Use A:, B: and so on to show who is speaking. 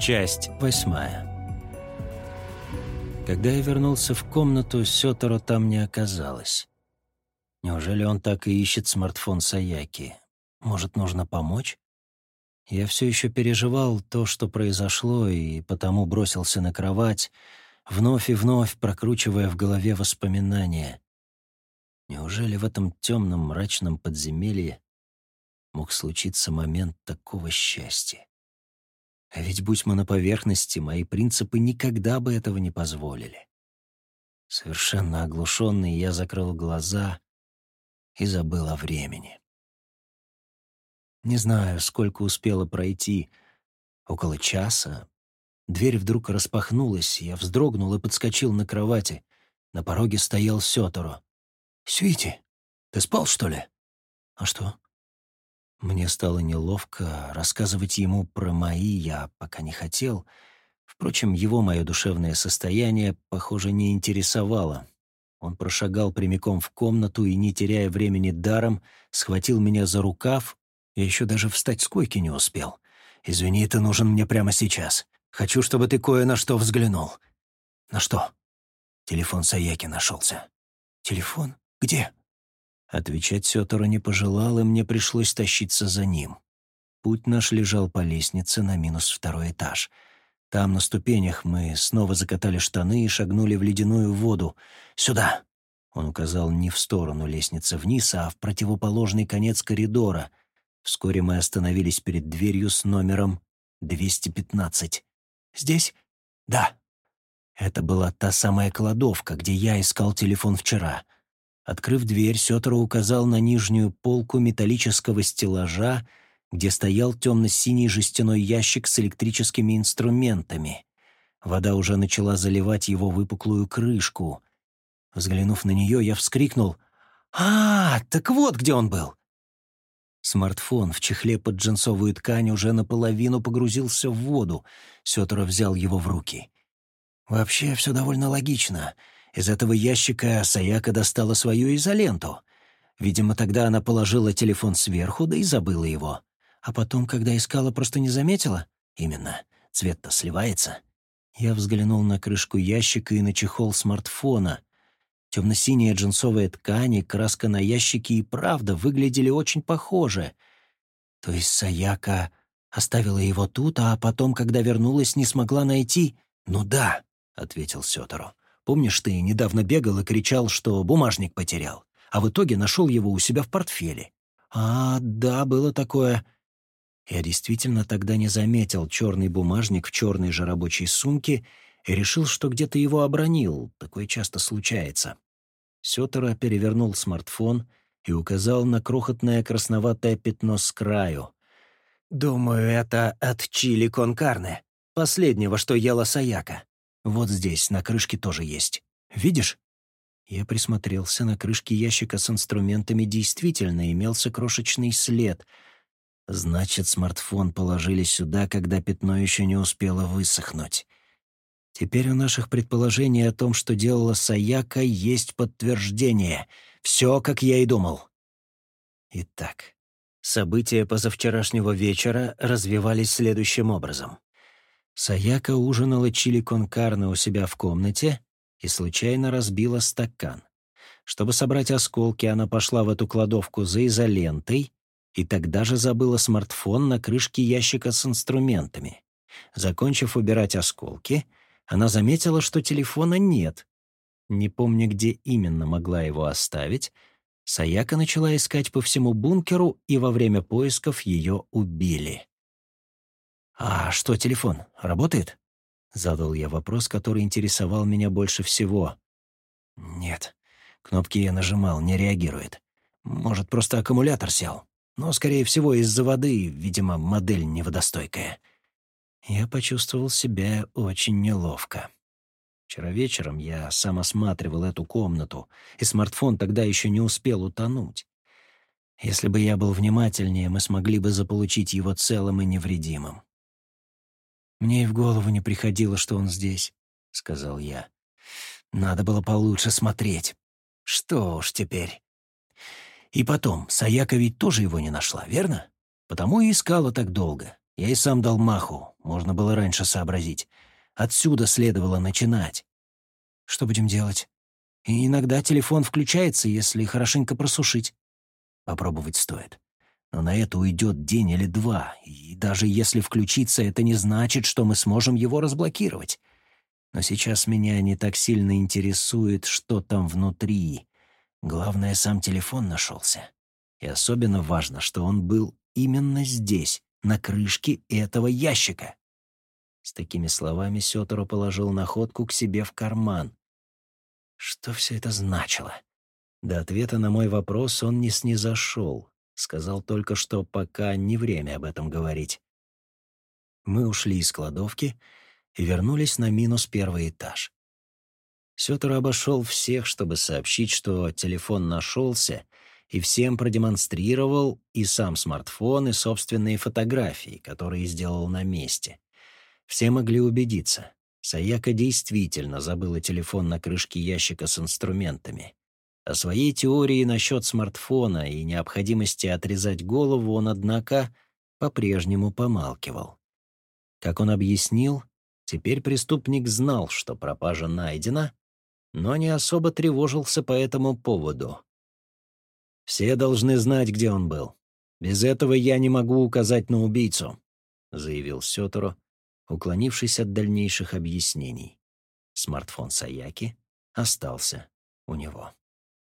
A: Часть восьмая. Когда я вернулся в комнату, Сёторо там не оказалось. Неужели он так и ищет смартфон Саяки? Может, нужно помочь? Я все еще переживал то, что произошло, и потому бросился на кровать, вновь и вновь прокручивая в голове воспоминания. Неужели в этом темном мрачном подземелье мог случиться момент такого счастья? А ведь будь мы на поверхности, мои принципы никогда бы этого не позволили. Совершенно оглушенный, я закрыл глаза и забыл о времени. Не знаю, сколько успело пройти. Около часа. Дверь вдруг распахнулась, я вздрогнул и подскочил на кровати. На пороге стоял Сёторо. «Сюити, ты спал, что ли?» «А что?» Мне стало неловко рассказывать ему про мои, я пока не хотел. Впрочем, его мое душевное состояние, похоже, не интересовало. Он прошагал прямиком в комнату и, не теряя времени даром, схватил меня за рукав. Я еще даже встать с койки не успел. «Извини, ты нужен мне прямо сейчас. Хочу, чтобы ты кое на что взглянул». «На что?» Телефон Саяки нашелся. «Телефон? Где?» Отвечать Сётору не пожелал, и мне пришлось тащиться за ним. Путь наш лежал по лестнице на минус второй этаж. Там, на ступенях, мы снова закатали штаны и шагнули в ледяную воду. «Сюда!» Он указал не в сторону лестницы вниз, а в противоположный конец коридора. Вскоре мы остановились перед дверью с номером 215. «Здесь?» «Да». Это была та самая кладовка, где я искал телефон вчера — Открыв дверь, Сётора указал на нижнюю полку металлического стеллажа, где стоял темно-синий жестяной ящик с электрическими инструментами. Вода уже начала заливать его выпуклую крышку. Взглянув на нее, я вскрикнул «А, так вот где он был!» Смартфон в чехле под джинсовую ткань уже наполовину погрузился в воду. Сётора взял его в руки. «Вообще все довольно логично. Из этого ящика Саяка достала свою изоленту. Видимо, тогда она положила телефон сверху, да и забыла его. А потом, когда искала, просто не заметила? Именно. Цвет-то сливается. Я взглянул на крышку ящика и на чехол смартфона. Темно-синяя джинсовая ткань и краска на ящике и правда выглядели очень похоже. То есть Саяка оставила его тут, а потом, когда вернулась, не смогла найти? «Ну да», — ответил Сётору. Помнишь, ты недавно бегал и кричал, что бумажник потерял, а в итоге нашел его у себя в портфеле? А, да, было такое. Я действительно тогда не заметил черный бумажник в черной же рабочей сумке и решил, что где-то его обронил. Такое часто случается. Сётера перевернул смартфон и указал на крохотное красноватое пятно с краю. «Думаю, это от чили конкарне, последнего, что ела Саяка. Вот здесь, на крышке тоже есть. Видишь?» Я присмотрелся на крышке ящика с инструментами, действительно имелся крошечный след. Значит, смартфон положили сюда, когда пятно еще не успело высохнуть. Теперь у наших предположений о том, что делала Саяка, есть подтверждение. Все, как я и думал. Итак, события позавчерашнего вечера развивались следующим образом. Саяка ужинала чили конкарне у себя в комнате и случайно разбила стакан. Чтобы собрать осколки, она пошла в эту кладовку за изолентой и тогда же забыла смартфон на крышке ящика с инструментами. Закончив убирать осколки, она заметила, что телефона нет. Не помня, где именно могла его оставить, Саяка начала искать по всему бункеру, и во время поисков ее убили. «А что телефон? Работает?» Задал я вопрос, который интересовал меня больше всего. «Нет. Кнопки я нажимал, не реагирует. Может, просто аккумулятор сел. Но, скорее всего, из-за воды, видимо, модель неводостойкая». Я почувствовал себя очень неловко. Вчера вечером я сам осматривал эту комнату, и смартфон тогда еще не успел утонуть. Если бы я был внимательнее, мы смогли бы заполучить его целым и невредимым. «Мне и в голову не приходило, что он здесь», — сказал я. «Надо было получше смотреть. Что уж теперь». И потом, Саяка ведь тоже его не нашла, верно? Потому и искала так долго. Я и сам дал маху. Можно было раньше сообразить. Отсюда следовало начинать. Что будем делать? И иногда телефон включается, если хорошенько просушить. Попробовать стоит. Но на это уйдет день или два, и даже если включиться, это не значит, что мы сможем его разблокировать. Но сейчас меня не так сильно интересует, что там внутри. Главное, сам телефон нашелся. И особенно важно, что он был именно здесь, на крышке этого ящика. С такими словами Сёторо положил находку к себе в карман. Что все это значило? До ответа на мой вопрос он не снизошел. Сказал только, что пока не время об этом говорить. Мы ушли из кладовки и вернулись на минус первый этаж. Сётер обошел всех, чтобы сообщить, что телефон нашелся, и всем продемонстрировал и сам смартфон, и собственные фотографии, которые сделал на месте. Все могли убедиться. Саяка действительно забыла телефон на крышке ящика с инструментами. О своей теории насчет смартфона и необходимости отрезать голову он, однако, по-прежнему помалкивал. Как он объяснил, теперь преступник знал, что пропажа найдена, но не особо тревожился по этому поводу. «Все должны знать, где он был. Без этого я не могу указать на убийцу», — заявил Сёторо, уклонившись от дальнейших объяснений. Смартфон Саяки остался у него.